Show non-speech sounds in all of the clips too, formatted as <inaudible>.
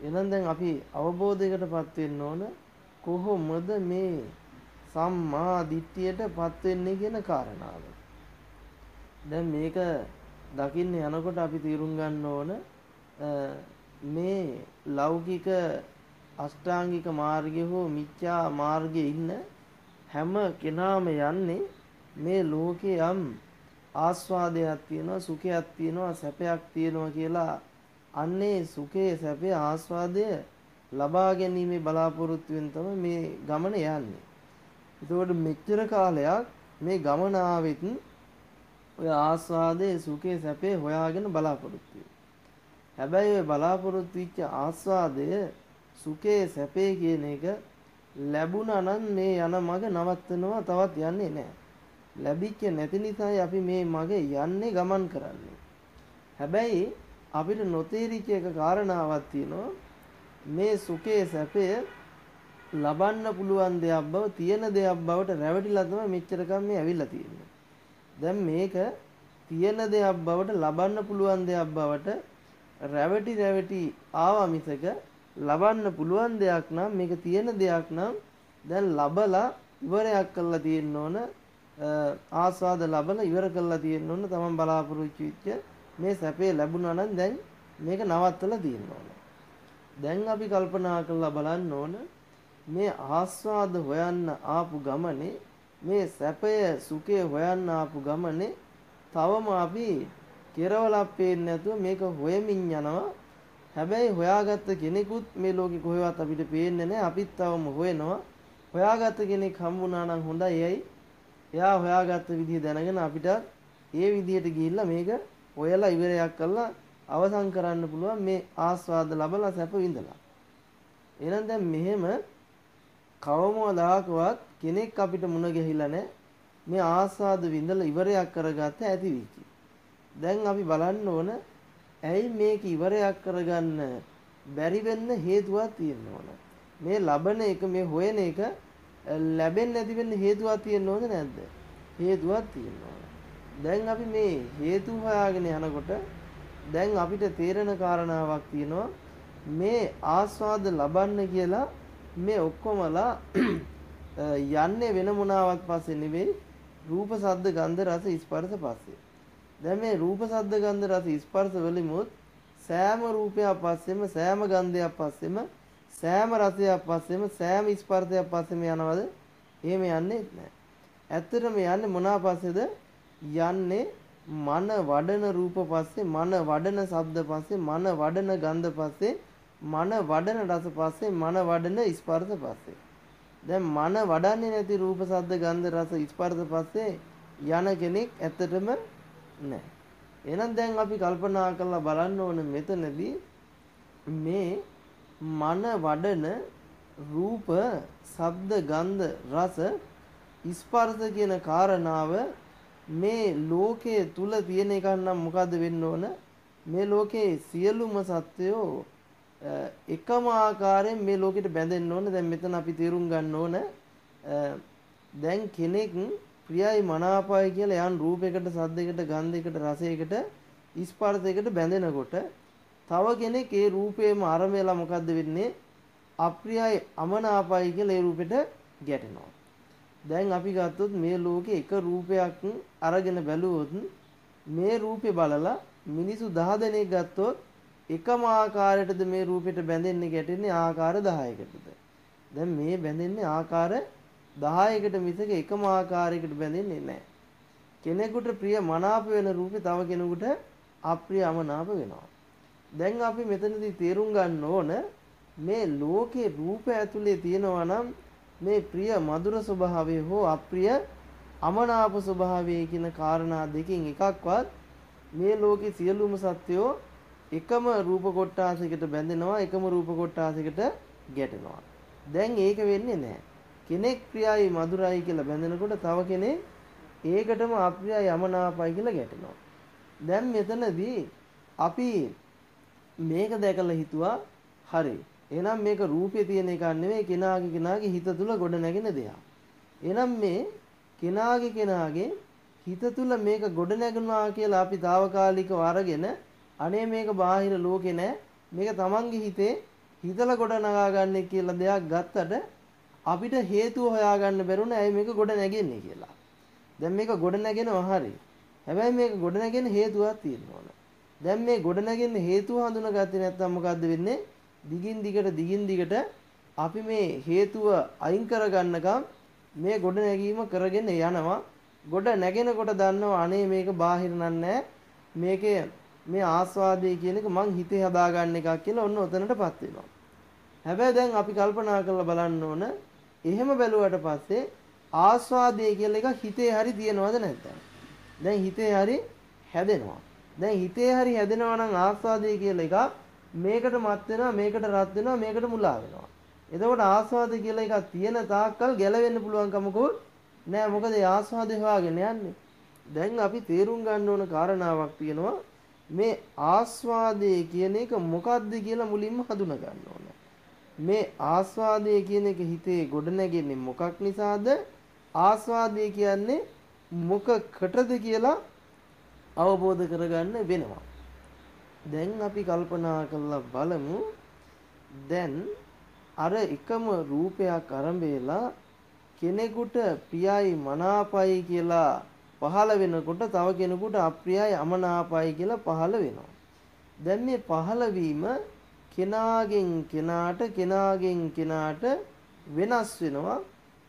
එහෙනම් දැන් අපි අවබෝධයකටපත් වෙන්න ඕන කොහොමද මේ සම්මා දිට්ඨියටපත් වෙන්නේ කියන කාරණාව. දැන් මේක දකින්න යනකොට අපි තීරුම් ගන්න ඕන මේ ලෞකික අෂ්ටාංගික මාර්ගය හෝ මිච්ඡා මාර්ගයේ ඉන්න හැම කෙනාම යන්නේ මේ ලෝකේ යම් ආස්වාදයක් තියෙනවා සුඛයක් තියෙනවා සැපයක් තියෙනවා කියලා අන්නේ සුඛයේ සැපේ ආස්වාදය ලබා ගැනීමේ බලාපොරොත්තු වෙන තමයි මේ ගමන යන්නේ. ඒකෝට මෙච්චර කාලයක් මේ ගමන ආවෙත් ඔය ආස්වාදයේ සුඛයේ සැපේ හොයාගෙන බලාපොරොත්තු හැබැයි ඔය බලාපොරොත්තු වෙච්ච ආස්වාදය සුඛයේ සැපේ කියන එක ලැබුණා නම් මේ යන මග නවත්තනවා තවත් යන්නේ නැහැ. ලැබිච්ච නැති නිසායි අපි මේ මග යන්නේ ගමන් කරන්නේ. හැබැයි අපිට නොතේරිච්ච එක කාරණාවක් තියෙනවා මේ සුඛයේ සැපය ලබන්න පුළුවන් දෙයක් බව තියෙන දෙයක් බවට රැවටිලා තමයි මෙච්චරකම් මේ ඇවිල්ලා තියෙන්නේ. දැන් මේක තියෙන දෙයක් බවට ලබන්න පුළුවන් දෙයක් බවට රැවටි රැවටි ආවා මිසක ලබන්න පුළුවන් දෙයක් නම් මේක තියෙන දෙයක් නම් දැන් ලබලා ඉවරයක් කරලා තියෙන්න ඕන ආස්වාද ලබලා ඉවර කරලා තියෙන්න ඕන තමන් බලාපොරොත්තු වෙච්ච මේ සැපේ ලැබුණා නම් දැන් මේක නවත්තලා තියෙන්න ඕන. දැන් අපි කල්පනා කරලා බලන්න ඕන මේ ආස්වාද හොයන්න ආපු ගමනේ මේ සැපය සුඛය හොයන්න ආපු ගමනේ තවම අපි කෙරවලක් පේන්නේ නැතුව මේක හොයමින් යනවා. හැබැයි හොයාගත්ත කෙනෙකුත් මේ ලෝකේ කොහෙවත් අපිට පේන්නේ නැහැ. අපිත් තවම හොයනවා. හොයාගත්ත කෙනෙක් හම්බුණා නම් හොඳයි. එයි එයා හොයාගත්ත විදිහ දැනගෙන අපිට ඒ විදිහට ගිහිල්ලා මේක හොයලා ඉවරයක් කරලා අවසන් කරන්න පුළුවන් මේ ආස්වාද ලබලා සැප විඳලා. එහෙනම් දැන් මෙහෙම කවමදාකවත් කෙනෙක් අපිට මුණ ගැහිලා නැහැ. මේ ආස්වාද විඳලා ඉවරයක් කරගත්ත ඇති විචි. දැන් අපි බලන්න ඕන ඇයි මේක ඉවරයක් කරගන්න බැරි වෙන්න හේතුවක් තියෙන්න ඕන. මේ ලබන එක මේ හොයන එක ලැබෙන්නේ නැති වෙන්න හේතුවක් තියෙන්න ඕනද නැද්ද? හේතුවක් තියෙන්න ඕන. දැන් අපි මේ හේතු හොයාගෙන යනකොට දැන් අපිට තේරෙන කාරණාවක් තියෙනවා මේ ආස්වාද ලබන්න කියලා මේ ඔක්කොමලා <clears throat> යන්නේ වෙන මොනාවක් පස්සේ නෙවෙයි රූප සද්ද ගන්ධ රස ස්පර්ශ පස්සේ. දැන් මේ රූප සද්ද ගන්ධ රස ස්පර්ශ වලිමුත් සෑම රූපයක් පස්සෙම සෑම ගන්ධයක් පස්සෙම සෑම රසයක් පස්සෙම සෑම ස්පර්ශයක් පස්සෙම යනවද? එහෙම යන්නේ නැහැ. ඇත්තටම යන්නේ මොනවා පස්සේද? යන්නේ මන වඩන රූප පස්සේ මන වඩන ශබ්ද පස්සේ මන වඩන ගන්ධ පස්සේ මන වඩන රස පස්සේ මන වඩන ස්පර්ශ පස්සේ. දැන් මන වඩන්නේ නැති රූප ශබ්ද ගන්ධ රස ස්පර්ශ පස්සේ යන කෙනෙක් ඇත්තටම නැහැ. එහෙනම් දැන් අපි කල්පනා කරලා බලන්න ඕන මෙතනදී මේ මන වඩන රූප ශබ්ද ගන්ධ රස ස්පර්ශ කියන කාරණාව මේ ලෝකයේ තුල තියෙන එකක් නම් මොකද්ද වෙන්න ඕන? මේ ලෝකයේ සියලුම සත්වයෝ එකම ආකාරයෙන් මේ ලෝකෙට බැඳෙන්න ඕන. දැන් මෙතන අපි තේරුම් ගන්න ඕන දැන් කෙනෙක් ප්‍රියයි මනාපයි කියලා යන් රූපයකට සද්දයකට ගන්ධයකට රසයකට ස්පර්ශයකට බැඳෙනකොට තව කෙනෙක් ඒ රූපේම අරමෙලා මොකද්ද වෙන්නේ? අප්‍රියයි අමනාපයි කියලා ඒ රූපෙට ගැටෙනවා. දැන් අපි ගත්තොත් මේ ලෝකේ එක රූපයක් අරගෙන බැලුවොත් මේ රූපේ බලලා මිනිසු 10 දෙනෙක් ගත්තොත් එකම ආකාරයටද මේ රූපෙට බැඳෙන්නේ ගැටෙන්නේ ආකාර 10කටද දැන් මේ බැඳෙන්නේ ආකාර 10කට මිසක එකම ආකාරයකට බැඳෙන්නේ නැහැ. කෙනෙකුට ප්‍රිය මනාප වෙන රූපේ තව කෙනෙකුට අප්‍රිය අමනාප වෙනවා. දැන් අපි මෙතනදී තේරුම් ගන්න ඕන මේ ලෝකේ රූප ඇතුලේ තියෙනවා නම් මේ ප්‍රිය මధుර ස්වභාවය හෝ අප්‍රිය අමනාප ස්වභාවය කියන කාරණා දෙකෙන් එකක්වත් මේ ලෝකේ සියලුම සත්වෝ එකම රූප කොටාසයකට බැඳෙනවා එකම රූප කොටාසයකට ගැටෙනවා. දැන් ඒක වෙන්නේ නැහැ. කෙනෙක් ප්‍රියයි මధుරයි කියලා බැඳෙනකොට තව කෙනෙක් ඒකටම අප්‍රියයි අමනාපයි කියලා ගැටෙනවා. දැන් මෙතනදී අපි මේක දැකලා හිතුවා හරි එහෙනම් මේක රූපේ තියෙන එකක් නෙවෙයි කෙනාගේ කෙනාගේ හිත තුල ගොඩ නැගෙන දෙයක්. එහෙනම් මේ කෙනාගේ කෙනාගේ හිත තුල මේක ගොඩ නැගුණා කියලා අපි తాවකාලිකව අරගෙන අනේ මේක බාහිර ලෝකේ නෑ මේක තමන්ගේ හිතේ හිතලා ගොඩ නගා ගන්න කියලා දෙයක් ගත්තට අපිට හේතුව හොයාගන්න බැරුණ ඇයි මේක ගොඩ නැගෙන්නේ කියලා. දැන් මේක ගොඩ නැගෙනවා හරි. හැබැයි මේක ගොඩ නැගෙන්න හේතුවක් තියෙන්න ඕන. දැන් මේ ගොඩ නැගෙන්න හේතුව හඳුනාගත්තේ නැත්නම් මොකද්ද වෙන්නේ? දිගින් දිගට දිගින් දිගට අපි මේ හේතුව අයින් කරගන්නකම් මේ ගොඩ නැගීම කරගෙන යනවා. ගොඩ නැගෙනකොට දන්නවා අනේ මේක බාහිර නෑ මේකේ මේ ආස්වාදයේ කියන එක මං හිතේ හදාගන්න එකක් කියලා ඔන්න ඔතනටපත් වෙනවා. හැබැයි දැන් අපි කල්පනා කරලා බලන්න ඕන එහෙම බැලුවට පස්සේ ආස්වාදයේ කියලා එක හිතේ හරි තියෙනවද නැද්ද? දැන් හිතේ හරි හැදෙනවා. දැන් හිතේ හරි හැදෙනවා නම් ආස්වාදයේ කියලා එක මේකට මත් වෙනවා මේකට රත් වෙනවා මේකට මුලා වෙනවා. එතකොට ආස්වාද කියලා එකක් තියෙන තාක්කල් ගැලවෙන්න පුළුවන් කමකුත් නෑ මොකද ඒ ආස්වාදේ හොයාගෙන යන්නේ. දැන් අපි තේරුම් ගන්න ඕන කාරණාවක් තියෙනවා මේ ආස්වාදයේ කියන එක මොකද්ද කියලා මුලින්ම හඳුනා ගන්න ඕන. මේ ආස්වාදයේ කියන එක හිතේ ගොඩනැගෙන්නේ මොකක් නිසාද? ආස්වාදය කියන්නේ මොකකටද කියලා අවබෝධ කරගන්න වෙනවා. දැන් අපි කල්පනා කරලා බලමු දැන් අර එකම රූපයක් අරඹේලා කෙනෙකුට ප්‍රියයි මනාපයි කියලා පහළ වෙනකොට තව කෙනෙකුට අප්‍රියයි අමනාපයි කියලා පහළ වෙනවා. දැන් මේ පහළ වීම කෙනාගෙන් කෙනාට කෙනාගෙන් කෙනාට වෙනස් වෙනවා.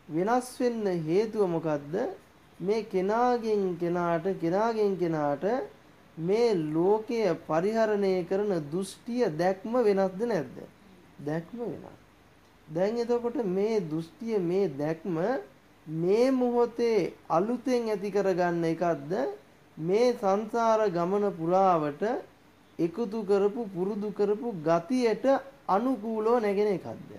වෙනස් වෙන්න හේතුව මොකද්ද? මේ කෙනාගෙන් කෙනාට කෙනාගෙන් කෙනාට මේ ලෝකය පරිහරණය කරන දෘෂ්ටිය දැක්ම වෙනස්ද නැද්ද? දැක්ම වෙනස්. දැන් එතකොට මේ දෘෂ්ටිය මේ දැක්ම මේ මොහොතේ අලුතෙන් ඇති කරගන්න එකක්ද මේ සංසාර ගමන පුරාවට එකතු කරපු පුරුදු කරපු ගතියට අනුකූලව නැගෙන එකක්ද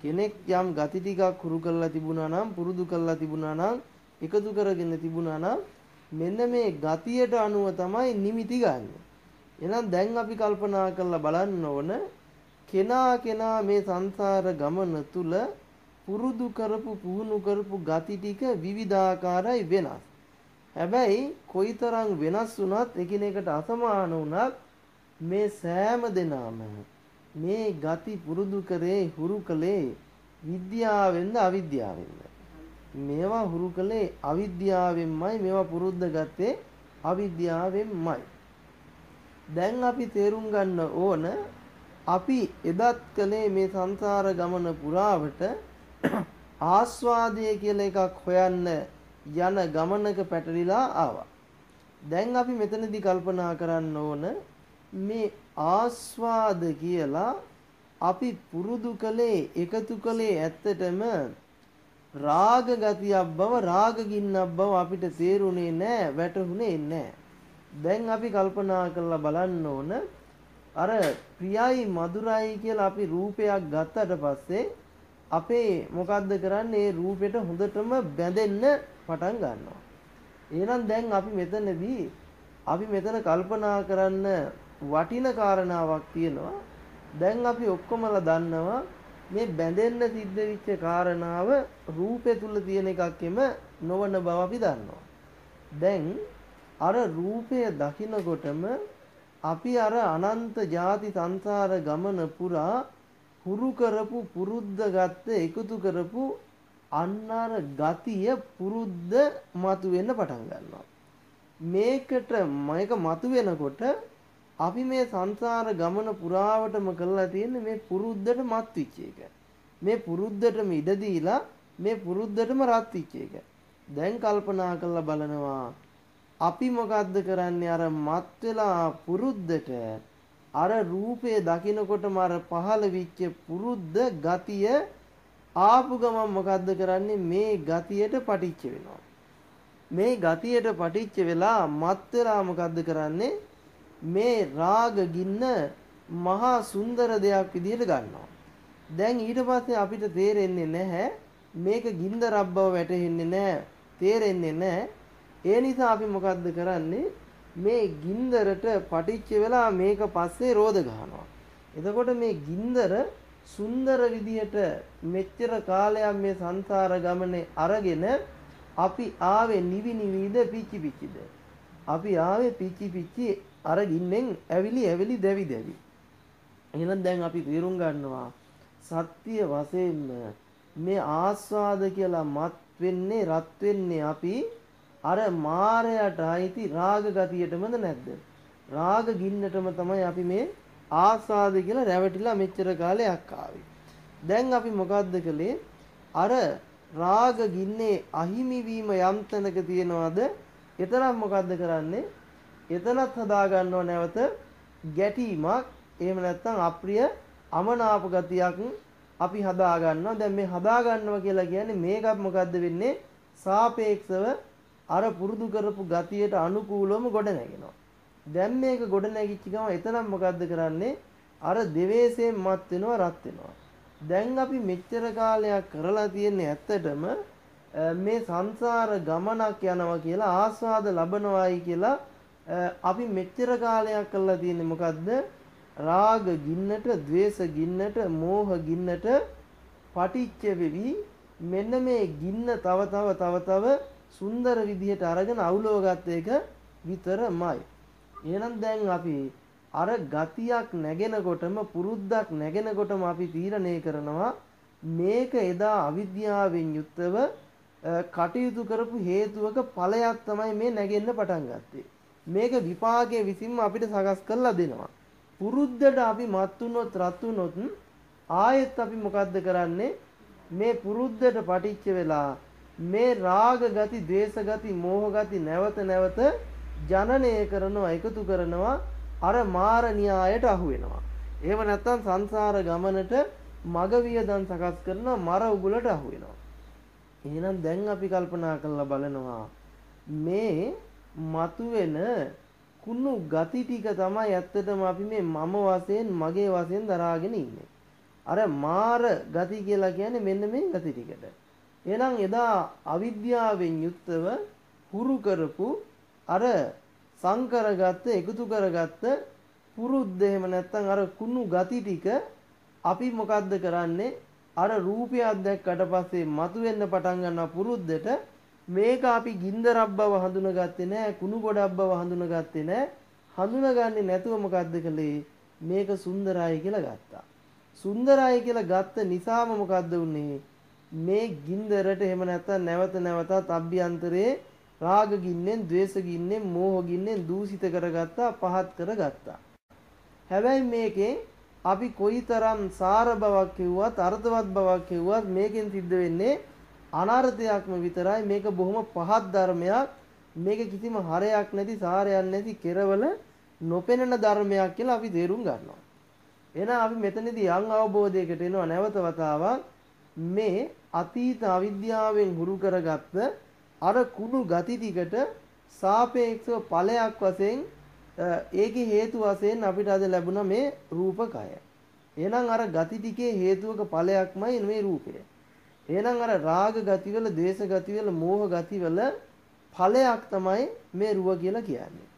කෙනෙක් යම් ගති ටිකක් හුරු කරලා තිබුණා නම් පුරුදු කරලා තිබුණා නම් එකතු කරගෙන තිබුණා නම් මෙන්න මේ ගතියට අනුව තමයි නිමිති ගන්න. එහෙනම් දැන් අපි කල්පනා කරලා බලන්න ඕන කෙනා කෙනා මේ සංසාර ගමන තුල පුරුදු කරපු පුහුණු කරපු ගති ටික විවිධාකාරයි වෙනස්. හැබැයි කොයිතරම් වෙනස් වුණත් එකිනෙකට අසමාන වුණත් මේ සෑම දෙනාම මේ ගති පුරුදු කරේ හුරු කළේ විද්‍යාවෙන්ද අවිද්‍යාවෙන්ද මේවා හුරු කළේ අවිද්‍යාවෙන්මයි මේවා පුරුද්ද ගත්තේ අවිද්‍යාවෙන්මයි දැන් අපි තේරුම් ගන්න ඕන අපි එදත් කළේ මේ සංසාර ගමන පුරාවට <clears throat> ආස්වාදය කියලා එකක් හොයන්න යන ගමනක පැටලිලා ආවා. දැන් අපි මෙතනදී කල්පනා කරන්න ඕන මේ ආස්වාද කියලා අපි පුරුදු කළේ එකතු කළේ ඇත්තටම රාග ගතියක් බව රාග ගින්නක් බව අපිට තේරුනේ නැහැ වැටහුනේ නැහැ. දැන් අපි කල්පනා කරලා බලන්න ඕන අර ප්‍රියයි මధుරයි කියලා අපි රූපයක් ගත්තට පස්සේ අපේ මොකද්ද කරන්නේ ඒ රූපෙට හොඳටම බැඳෙන්න පටන් ගන්නවා. එහෙනම් දැන් අපි මෙතනදී අපි මෙතන කල්පනා කරන්න වටින කාරණාවක් තියෙනවා. දැන් අපි ඔක්කොමලා දන්නවා මේ බැඳෙන්න සිද්ධ වෙච්ච කාරණාව රූපේ තුල තියෙන එකක්ෙම නොවන බව අපි දන්නවා. දැන් අර රූපය දකිනකොටම අපි අර අනන්ත ಜಾති සංසාර ගමන පුරා හුරු කරපු පුරුද්ද ගත්ත එකතු කරපු අන්නර ගතිය පුරුද්ද මතු වෙන්න පටන් ගන්නවා. මේකට මේක මතු වෙනකොට අපි මේ සංසාර ගමන පුරාවටම කරලා තියෙන්නේ මේ පුරුද්දට මත් වෙච්ච එක. මේ පුරුද්දටම ඉඩ දීලා මේ පුරුද්දටම රත් වෙච්ච එක. දැන් කල්පනා කරලා බලනවා අපි මොකද්ද කරන්නේ? අර මත් වෙලා පුරුද්දට අර රූපය දකිනකොටම අර පහළ විච්ච පුරුද්ද ගතිය ආපු ගමන් මොකද්ද කරන්නේ? මේ ගතියට පටිච්ච වෙනවා. මේ ගතියට පටිච්ච වෙලා මත් වෙලා මොකද්ද කරන්නේ? මේ රාග ගින්න මහා සුන්දර දෙයක් විදිහට ගන්නවා. දැන් ඊට පස්සේ අපිට තේරෙන්නේ නැහැ. මේක ගින්දරක් බව වැටහෙන්නේ නැහැ. තේරෙන්නේ නැහැ. ඒ නිසා අපි මොකද්ද කරන්නේ? මේ ගින්දරට පටිච්ච වෙලා මේක පස්සේ රෝද ගහනවා. එතකොට මේ ගින්දර සුන්දර විදියට මෙච්චර කාලයක් මේ සංසාර ගමනේ අරගෙන අපි ආවේ නිවි නිවිද පිච්චි පිච්චිද? අපි ආවේ පිච්චි පිච්චි අර ගින්නෙන් ඇවිලි ඇවිලි දැවි දැවි. එහෙනම් දැන් අපි තේරුම් ගන්නවා සත්‍ය වශයෙන්ම මේ ආස්වාද කියලා මත් වෙන්නේ රත් වෙන්නේ අපි අර මායයට අයිති රාග ගතියටමද නැද්ද? රාග ගින්නටම තමයි අපි මේ ආස්වාද කියලා රැවටිලා මෙච්චර කාලයක් ආවේ. දැන් අපි මොකද්ද කළේ? අර රාග ගින්නේ අහිමි වීම යම් තැනක තියනවාද? එතරම් මොකද්ද කරන්නේ? එතනත් හදා ගන්නව නැවත ගැටීමක් එහෙම නැත්නම් අප්‍රිය අමනාප ගතියක් අපි හදා ගන්නවා. දැන් මේ හදා ගන්නවා කියලා කියන්නේ මේකත් මොකද්ද වෙන්නේ? සාපේක්ෂව අර පුරුදු කරපු ගතියට අනුකූලවම ගොඩ නැගෙනවා. දැන් මේක ගොඩ නැගිච්ච ගම එතනම් මොකද්ද කරන්නේ? අර දෙවේසයෙන් මත් වෙනවා රත් වෙනවා. දැන් අපි මෙච්චර කාලයක් කරලා තියෙන්නේ ඇත්තටම මේ සංසාර ගමනක් යනවා කියලා ආස්වාද ලබනවායි කියලා අපි මෙච්චර කාලයක් කරලා තියෙන්නේ මොකද්ද? රාග ගින්නට, ద్వේෂ ගින්නට, මෝහ ගින්නට පටිච්ච වෙවි මෙන්න මේ ගින්න තව තව තව තව සුන්දර විදිහට අරගෙන අවුලව ගත්ත එක විතරමයි. එහෙනම් දැන් අපි අර ගතියක් නැගෙනකොටම පුරුද්දක් නැගෙනකොටම අපි තීරණය කරනවා මේක එදා අවිද්‍යාවෙන් යුක්තව කටයුතු කරපු හේතුවක ඵලයක් තමයි මේ නැගෙන්න පටන් ගත්තේ. මේක විපාකයේ විසින්ම අපිට සකස් කරලා දෙනවා. පුරුද්දට අපි මත් වුණොත් රත් වුණොත් ආයෙත් අපි මොකද්ද කරන්නේ? මේ පුරුද්දට පටිච්ච වෙලා මේ රාග ගති, ද්වේෂ ගති, මෝහ ගති නැවත නැවත ජනනය කරනවා, එකතු කරනවා අර මාර න්‍යායට අහු වෙනවා. එහෙම නැත්නම් සංසාර ගමනට මග වියදම් සකස් කරනවා මර උගුලට අහු වෙනවා. එහෙනම් දැන් අපි කල්පනා කරලා බලනවා මේ මතුවෙන කුණු ගති ටික තමයි ඇත්තටම අපි මේ මම වශයෙන් මගේ වශයෙන් දරාගෙන ඉන්නේ. අර මාර ගති කියලා කියන්නේ මෙන්න මේ ගති ටිකට. එහෙනම් එදා අවිද්‍යාවෙන් යුක්තව හුරු කරපු අර සංකරගත්ත එකතු කරගත්ත පුරුද්ද එහෙම නැත්නම් අර කුණු ගති ටික අපි මොකද්ද කරන්නේ? අර රූපයක් දැක්කට පස්සේ මතුවෙන්න පටන් ගන්නා පුරුද්දට මේක අපි ගින්දරක් බව හඳුනගත්තේ නැහැ කුණු ගොඩක් බව හඳුනගත්තේ නැහැ හඳුනගන්නේ නැතුව මොකද්ද කළේ? මේක සුන්දරයි කියලා ගත්තා. සුන්දරයි කියලා ගත්ත නිසාම මොකද්ද උනේ මේ ගින්දරට එහෙම නැත්නම් නැවත නැවතත් අභ්‍යන්තරේ රාග ගින්නෙන් ද්වේෂ ගින්නෙන් මෝහ ගින්නෙන් දූෂිත කරගත්තා පහත් කරගත්තා. හැබැයි මේකේ අපි කොයිතරම් සාර බවක් කිව්වත් අර්ථවත් බවක් කිව්වත් මේකෙන් සිද්ධ වෙන්නේ අනර්ථයක්ම විතරයි. මේක බොහොම පහත් ධර්මයක්. මේක කිසිම හරයක් නැති සාරයක් නැති කෙරවල නොපෙනෙන ධර්මයක් කියලා අපි තේරුම් ගන්නවා. එහෙනම් අපි මෙතනදී යම් අවබෝධයකට එනවා. නැවත වතාවක්. මේ අතීත අවිද්‍යාවෙන් හුරු කරගත්ත අර කුණු ගති ටිකට සාපේක්ෂව ඵලයක් වශයෙන් ඒකේ හේතු වශයෙන් අපිට අද ලැබුණ මේ රූපකය. එහෙනම් අර ගති ටිකේ හේතුවක ඵලයක්මයි මේ රූපය. එහෙනම් අර රාග ගතිවල, ද්වේෂ ගතිවල, මෝහ ගතිවල ඵලයක් තමයි මේ රුව කියලා කියන්නේ.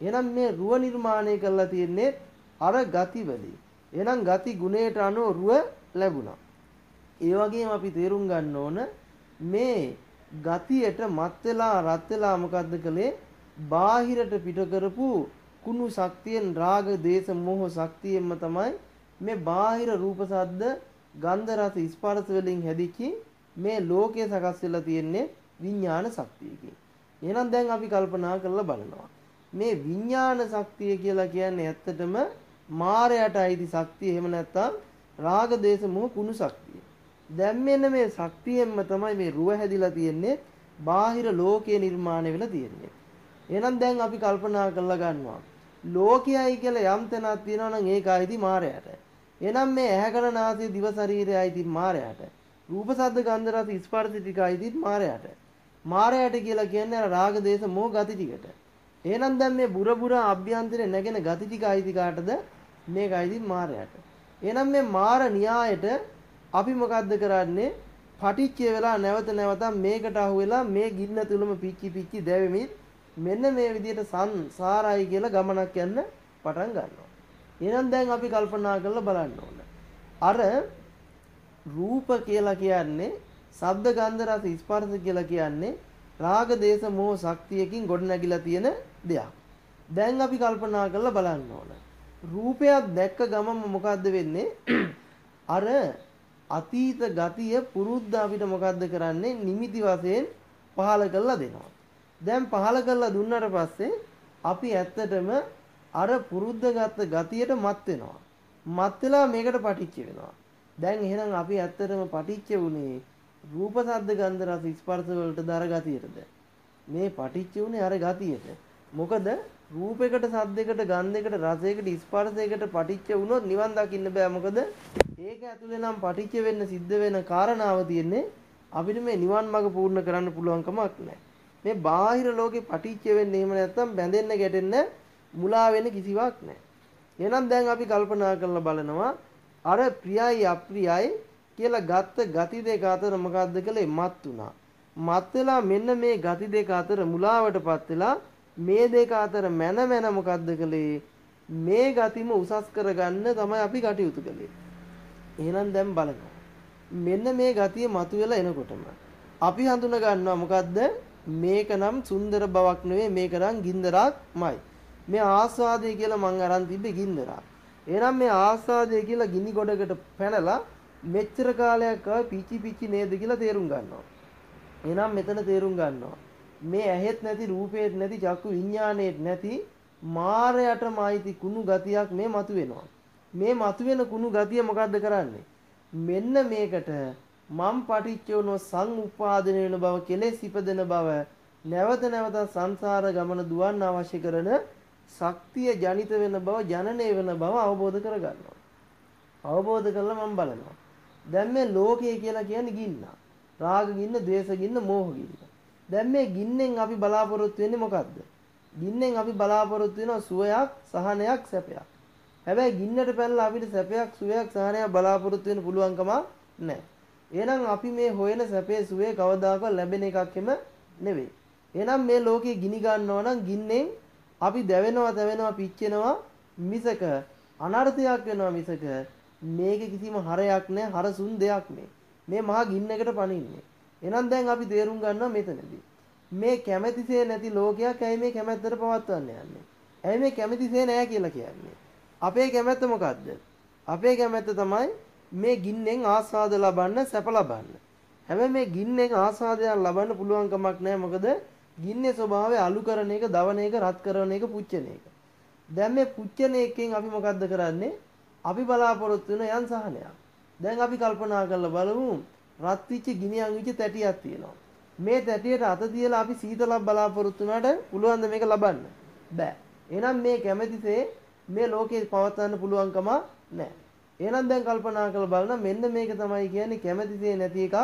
එහෙනම් මේ රුව නිර්මාණය කරලා තියෙන්නේ අර ගතිවලින්. එහෙනම් ගති ගුණයට අනුව රුව ලැබුණා. ඒ වගේම අපි තේරුම් ගන්න ඕන මේ ගතියට මත් වෙලා රත් වෙලා මොකද්ද කළේ? බාහිරට පිට කරපු කුණු ශක්තියෙන් රාග, දේශ, මෝහ ශක්තියෙන්ම තමයි මේ බාහිර රූප සද්ද ගන්ධ රස ස්පර්ශ වලින් හැදිච්ච මේ ලෝකය සකස් වෙලා තියෙන්නේ විඥාන ශක්තියකින්. එහෙනම් දැන් අපි කල්පනා කරලා බලනවා. මේ විඥාන ශක්තිය කියලා කියන්නේ ඇත්තටම මායයට අයිති ශක්තිය එහෙම නැත්නම් රාග දේශ මොහ කුණු ශක්තිය. දැන් මෙන්න මේ ශක්තියෙන්ම තමයි මේ රුව හැදිලා තියෙන්නේ බාහිර ලෝකයේ නිර්මාණය වෙලා තියෙන්නේ. එහෙනම් දැන් අපි කල්පනා කරලා ගන්නවා. ලෝකයයි කියලා යම් තැනක් තියෙනවා නම් ඒක අයිති මායයට. එහෙනම් මේ ඇහැ කන නාසය දිව ශරීරය අයිති මායයට. රූප ශබ්ද ගන්ධ රස ස්පර්ශ ටික අයිති මායයට. මායයට කියලා කියන්නේ අර රාග දේශ මොහ ගති ටිකට. එහෙනම් දැන් මේ බුර බුර අභ්‍යන්තරේ නැගෙන ගති ටික අයිති කාටද? මේක අයිති මායයට. එහෙනම් මේ මාර න්‍යායට අපි මොකද්ද කරන්නේ? පටිච්චය වෙලා නැවත නැවත මේකට අහු වෙලා මේ ගින්න තුලම පිච්චි පිච්චි දැවෙමින් මෙන්න මේ විදිහට සංසාරයි කියලා ගමනක් යන්න පටන් ගන්නවා. එහෙනම් දැන් අපි කල්පනා කරලා බලන්න ඕන. අර රූප කියලා කියන්නේ ශබ්ද ගන්ධ රස ස්පර්ශ කියලා කියන්නේ රාග දේශ මොහ ශක්තියකින් ගොඩනැගිලා තියෙන දෙයක්. දැන් අපි කල්පනා කරලා බලන්න ඕන. රූපයක් දැක්ක ගමම මොකද්ද වෙන්නේ? අර අතීත ගතිය පුරුද්ද අපිට මොකද්ද කරන්නේ? නිමිති වශයෙන් පහල කරලා දෙනවා. දැන් පහල කරලා දුන්නට පස්සේ අපි ඇත්තටම අර පුරුද්ද ගත්ත ගතියට මත් වෙනවා. මත් වෙලා මේකට පටිච්ච වෙනවා. දැන් එහෙනම් අපි ඇත්තටම පටිච්ච වුණේ රූප ශබ්ද ගන්ධ රස ස්පර්ශ වලට දර ගතියටද? මේ පටිච්ච වුණේ අර ගතියට. මොකද රූපයකට සද්දයකට ගන්ධයකට රසයකට ස්පර්ශයකට පටිච්ච වුණොත් නිවන් දකින්න බෑ මොකද ඒක ඇතුලේ නම් පටිච්ච වෙන්න සිද්ධ වෙන කාරණාව තියෙන්නේ අපිට මේ නිවන් මඟ පූර්ණ කරන්න පුළුවන් කමක් නැහැ. මේ බාහිර ලෝකේ පටිච්ච වෙන්නේ එහෙම නැත්නම් බැඳෙන්න ගැටෙන්න මුලා වෙන කිසිවක් නැහැ. එහෙනම් දැන් අපි කල්පනා කරලා බලනවා අර ප්‍රියයි අප්‍රියයි කියලා ගත්ත ගති දෙක අතර මොකද්ද කළේ? මත් උනා මත් වෙලා මෙන්න මේ ගති දෙක අතර මුලාවටපත් වෙලා මේ දෙක අතර මැන මැන මොකද්ද කළේ? මේ ගතිම උසස් කරගන්න තමයි අපි කටයුතු කළේ. එහෙනම් දැන් බලනවා. මෙන්න මේ ගතිය මතුවෙලා එනකොටම අපි හඳුන ගන්නවා මොකද්ද? මේකනම් සුන්දර බවක් නෙවෙයි මේකනම් ගින්දරක්මයි. මේ ආස්වාදය කියලා මං අරන් තිබ්බේ ගින්දරක්. එහෙනම් මේ ආස්වාදය කියලා ගිනි ගොඩකට පැනලා මෙච්චර කාලයක් ආව පිචි පිචි නේද කියලා තේරුම් ගන්නවා. එහෙනම් මෙතන තේරුම් ගන්නවා. මේ ඇහෙත් නැති රූපේත් නැති චක්කු විඥානේත් නැති මායයටම ආйти කුණු ගතියක් මේ මතුවෙනවා. මේ මතුවෙන කුණු ගතිය මොකද්ද කරන්නේ? මෙන්න මේකට මම් පටිච්චෝනෝ සංඋපාදන වෙන බව කෙලෙස් ඉපදෙන බව නැවත නැවත සංසාර ගමන දුවන්න අවශ්‍ය කරන ශක්තිය ජනිත වෙන බව ජනනය වෙන බව අවබෝධ කරගන්නවා. අවබෝධ කරලා මම බලනවා. දැන් මේ ලෝකය කියලා කියන්නේ ගින්න. රාග ගින්න, ද්වේෂ ගින්න, මෝහ ගින්න. දැන් මේ ගින්නෙන් අපි බලාපොරොත්තු වෙන්නේ මොකද්ද? ගින්නෙන් අපි බලාපොරොත්තු වෙනවා සුවයක්, සහනයක්, සැපයක්. හැබැයි ගින්නට පැනලා අපිට සැපයක්, සුවයක්, සහනයක් බලාපොරොත්තු වෙන්න පුළුවන්කම නැහැ. එහෙනම් අපි මේ හොයන සැපේ සුවේ කවදාකවත් ලැබෙන එකක් එම නෙවෙයි. එහෙනම් මේ ලෝකේ ගිනි ගන්නවා නම් ගින්නෙන් අපි දැවෙනවා, තැවෙනවා, පිච්චෙනවා මිසක අනර්ථයක් වෙනවා මිසක මේක කිසිම හරයක් නැහැ, හරසුන් දෙයක් නේ. මේ මහා ගින්නකට පනින්නේ. එහෙනම් දැන් අපි තේරුම් ගන්නවා මෙතනදී. මේ කැමැතිසේ නැති ලෝකයක් ඇයි මේ කැමැත්තට පවත්වන්න යන්නේ? ඇයි මේ කැමැතිසේ නැහැ කියලා කියන්නේ? අපේ කැමැත්ත මොකද්ද? අපේ කැමැත්ත තමයි මේ ගින්නෙන් ආස්වාද ලබන්න, සැප ලබන්න. හැබැයි මේ ගින්නෙන් ආස්වාදයක් ලබන්න පුළුවන් කමක් නැහැ. මොකද ගින්නේ ස්වභාවය අලු කරන එක, දවන එක, රත් කරන එක, පුච්චන එක. දැන් මේ පුච්චන එකෙන් අපි මොකද්ද කරන්නේ? අපි බලාපොරොත්තු වෙන යන් සහනයක්. දැන් අපි කල්පනා කරලා බලමු රත් විච්ච ගිනි අංගිච්ච තැටියක් තියෙනවා. මේ තැටියට අත තියලා අපි සීතලක් බලාපොරොත්තු වුණාට පුළුවන් ද මේක ලබන්න? බෑ. එහෙනම් මේ කැමැතිසේ මේ ලෝකේ පවත්වන්න පුළුවන්කම නැහැ. එහෙනම් දැන් කල්පනා කරලා බලන මෙන්න මේක තමයි කියන්නේ කැමැතිසේ නැති එක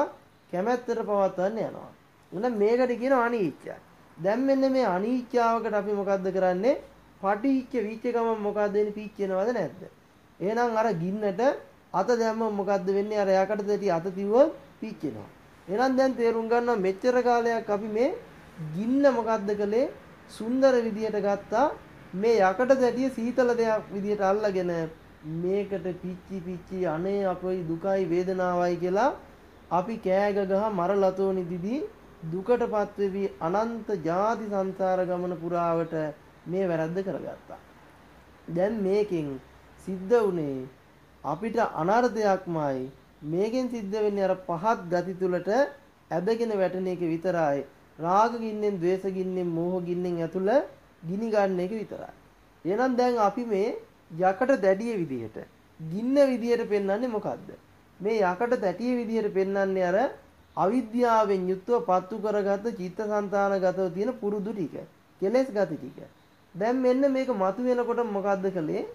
කැමැත්තට පවත්වන්න යනවා. එහෙනම් මේකට කියනවා අනීච්චය. දැන් මෙන්න මේ අනීච්චාවකට අපි මොකද්ද කරන්නේ? පටිච්ච විච්ච ගමන් මොකද්ද වෙන්නේ පිච්චෙනවද නැද්ද? එහෙනම් අර ගින්නට අත දැම්ම මොකද්ද වෙන්නේ? අර යකට දෙටි අත තියුවොත් පිච්චෙනවා. එහෙනම් දැන් තේරුම් ගන්නවා මෙච්චර කාලයක් අපි මේ ගින්න මොකද්ද කළේ? සුන්දර විදියට ගත්තා. මේ යකට දැටිය සීතල දෙයක් විදිහට අල්ලගෙන මේකට පිච්චි පිච්චි අනේ අපේ දුකයි වේදනාවයි කියලා අපි කෑග ගහ මරලතෝනි දිදී දුකටපත් වෙවි අනන්ත ජාති සංසාර ගමන පුරාවට මේ වැරද්ද කරගත්තා. දැන් මේකෙන් සිද්ධ වුණේ අපිට අනර්ථයක්මයි මේකෙන් සිද්ධ වෙන්නේ අර පහත් ගති තුලට ඇදගෙන වැටෙන එක විතරයි රාග ගින්නෙන්, ద్వේස ගින්නෙන්, මෝහ ගින්නෙන් ඇතුළ ගිනි ගන්න එක විතරයි. එහෙනම් දැන් අපි මේ යකට දැඩිය විදිහට ගින්න විදිහට පෙන්වන්නේ මොකද්ද? මේ යකට දැටිය විදිහට පෙන්වන්නේ අර අවිද්‍යාවෙන් යුක්තව පත්තු කරගත්ත චිත්තසංතානගතව තියෙන පුරුදු ටික. කෙලෙස් ගති ටික. දැන් මෙන්න මේක මතු වෙනකොට මොකද්ද කළේ?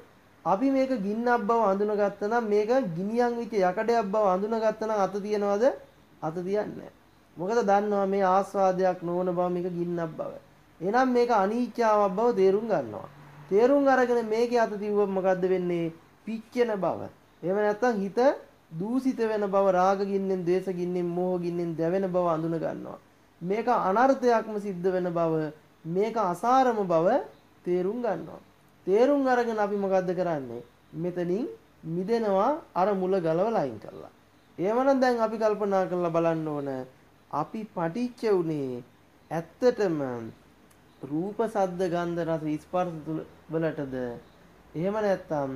අපි මේක ගින්නක් බව අඳුනගත්තා නම් මේක ගිනියන් විච්ච යකඩයක් බව අඳුනගත්තා නම් අත තියනවද? අත තියන්නේ මොකද දන්නවා මේ ආස්වාදයක් නොවන බව මේක ගින්නක් බව. එහෙනම් මේක අනීච්චාවක් බව තේරුම් ගන්නවා. තේරුම් අරගෙන මේකේ අත තියුවොත් මොකද්ද වෙන්නේ? පිච්චෙන බව. එහෙම නැත්නම් හිත දූෂිත වෙන බව රාග ගින්නෙන්, ද්වේෂ ගින්නෙන්, මෝහ ගින්නෙන් දැවෙන බව අඳුන ගන්නවා. මේක අනර්ථයක්ම සිද්ධ වෙන බව, මේක අසාරම බව තේරුම් ගන්නවා. තේරුම් අරගෙන අපි මොකද්ද කරන්නේ? මෙතනින් මිදෙනවා අර මුල ගලවලා අයින් කරලා. එහෙමනම් දැන් අපි කල්පනා කරලා බලන්න ඕන අපි පටිච්ච උනේ ඇත්තටම රූප සද්ද ගන්ධ රස ස්පර්ශ වලටද එහෙම නැත්නම්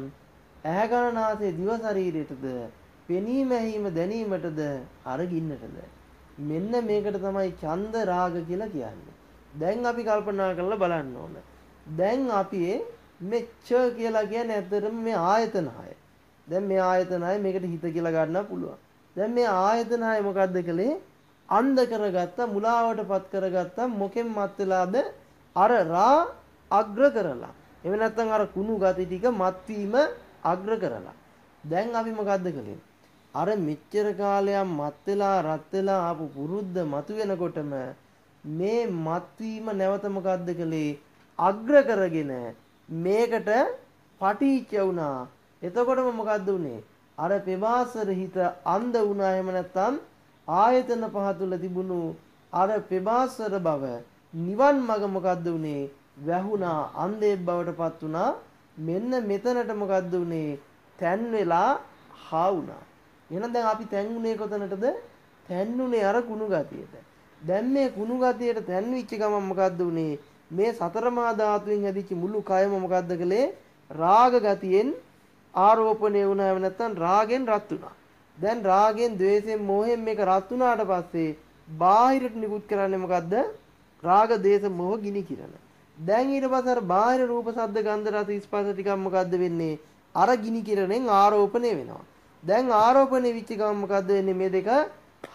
ඇහැ කන නාසය දිව ශරීරයටද පෙනීම ඇහිම දැනීමටද අරගින්නටද මෙන්න මේකට තමයි ඡන්ද රාග කියලා කියන්නේ. දැන් අපි කල්පනා කරලා බලන්න ඕන. දැන් අපි මෙච්ච කියලා කියන්නේ ඇත්තටම මේ ආයතන හය. දැන් මේ ආයතන හය මේකට හිත කියලා ගන්න පුළුවන්. දැන් මේ ආයතන හය මොකද්ද කලේ? අන්ධ කරගත්තා, මුලාවටපත් කරගත්තා. මොකෙන් මත් වෙලාද? අර රා අග්‍ර කරලා. එහෙම නැත්නම් අර කුණු ගති ටික මත්වීම අග්‍ර කරලා. දැන් අපි මොකද්ද කලේ? අර මෙච්චර කාලයක් මත් වෙලා රත් වෙලා ආපු පුරුද්ද මතු වෙනකොටම මේ මත්වීම නැවත මොකද්ද කලේ? අග්‍ර කරගෙන මේකට පටිච්ච වුණා. එතකොටම මොකද්ද උනේ? අර පෙබාසර හිත අන්ධ වුණා එහෙම නැත්නම් ආයතන පහ තුල තිබුණු අර පෙබාසර බව නිවන් මඟ මොකද්ද උනේ? වැහුණා අන්ධයෙක් බවට පත් වුණා. මෙන්න මෙතනට මොකද්ද උනේ? තැන් වෙලා හා වුණා. එහෙනම් දැන් අපි තැන්ුනේ කොතනටද? තැන්ුනේ අර කුණු ගතියට. දැන් මේ කුණු ගතියට තැන්විච්ච ගමන් මොකද්ද උනේ? මේ සතර මා ධාතුවෙන් හැදිච්ච මුළු කයම මොකද්ද කලේ? රාග ගතියෙන් ආරෝපණය වුණා එහෙම නැත්නම් රාගෙන් රත් වුණා. දැන් රාගෙන්, ద్వේෂෙන්, මෝහෙන් මේක රත් වුණාට පස්සේ බාහිරට නිකුත් කරන්නේ මොකද්ද? රාග, දේශ, මෝහ ගිනි කිරන. දැන් ඊට පස්සේ අර බාහිර රූප, ශබ්ද, ගන්ධ, රස, ස්පර්ශ ටිකක් මොකද්ද වෙන්නේ? අර ගිනි කිරණෙන් ආරෝපණය වෙනවා. දැන් ආරෝපණය වෙච්ච ගමන් මොකද්ද වෙන්නේ? මේ දෙක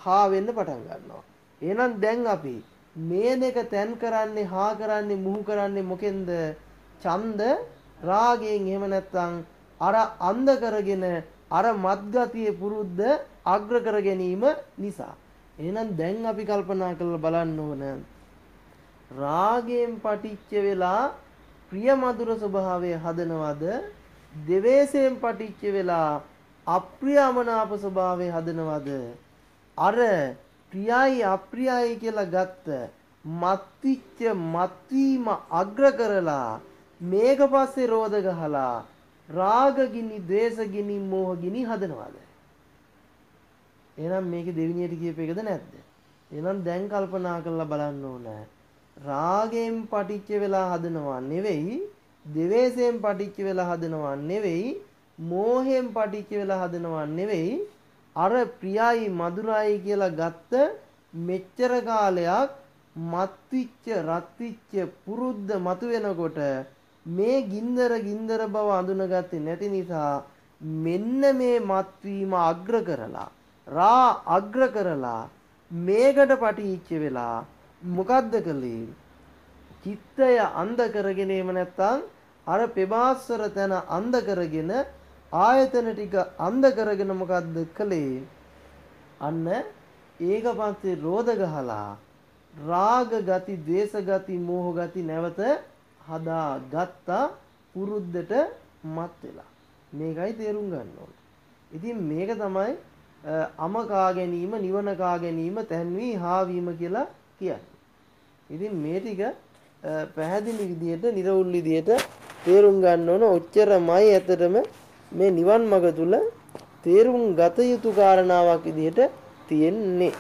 හා වෙන්න පටන් ගන්නවා. එහෙනම් දැන් අපි මේ දෙක තැන් කරන්නේ හා කරන්නේ මුහු කරන්නේ මොකෙන්ද? ඡන්ද රාගයෙන් එහෙම නැත්නම් අර අන්ධ කරගෙන අර මත්ගතියේ පුරුද්ද අග්‍ර කර ගැනීම නිසා. එහෙනම් දැන් අපි කල්පනා කරලා බලන්න ඕන රාගයෙන් පටිච්ච වෙලා ප්‍රිය මధుර ස්වභාවය හදනවද? දෙවේසයෙන් පටිච්ච වෙලා අප්‍රියමනාප ස්වභාවය හදනවද අර ප්‍රියයි අප්‍රියයි කියලා ගත්ත මත්විච්ච මත්වීම අග්‍ර කරලා මේක පස්සේ රෝධ ගහලා රාගගිනි, ද්වේෂගිනි, මෝහගිනි හදනවද? එහෙනම් මේකේ දෙවිනියට කියප එකද නැද්ද? එහෙනම් දැන් කල්පනා කරලා බලන්න ඕන. රාගයෙන් පටිච්ච වෙලා හදනවා නෙවෙයි, දෙවේසයෙන් පටිච්ච වෙලා හදනවා නෙවෙයි, මෝහයෙන් පටිච්ච වෙලා හදනවා නෙවෙයි. අර ප්‍රියයි මధుරයි කියලා ගත්ත මෙච්චර කාලයක් මත්විච්ච රත්විච්ච පුරුද්ද මතුවෙනකොට මේ ගින්දර ගින්දර බව අඳුනගත්තේ නැති නිසා මෙන්න මේ මත්වීම අග්‍ර කරලා රා අග්‍ර කරලා මේකට පටිච්ච වෙලා මොකද්ද කළේ චිත්තය අන්ධ කරගෙන එම නැත්තම් අර පෙබාස්සර තැන අන්ධ කරගෙන ආයතන ටික අන්ධ කරගෙන මොකද්ද කළේ? අන්න ඒක පස්සේ රෝධ ගහලා රාග ගති, ද්වේෂ ගති, මෝහ ගති නැවත හදා ගත්තා පුරුද්දට මත් වෙලා. මේකයි තේරුම් ගන්න ඕනේ. ඉතින් මේක තමයි අම කා ගැනීම, නිවන කා ගැනීම, තැන්වී හාවීම කියලා කියන්නේ. ඉතින් මේ ටික පැහැදිලි විදියට, නිර්වුල් විදියට තේරුම් ගන්න ඕන. ඔච්චරමයි ඇත්තටම මේ නිවන් මඟ තුල තේරුම් ගත යුතු කාරණාවක් විදිහට තියෙන්නේ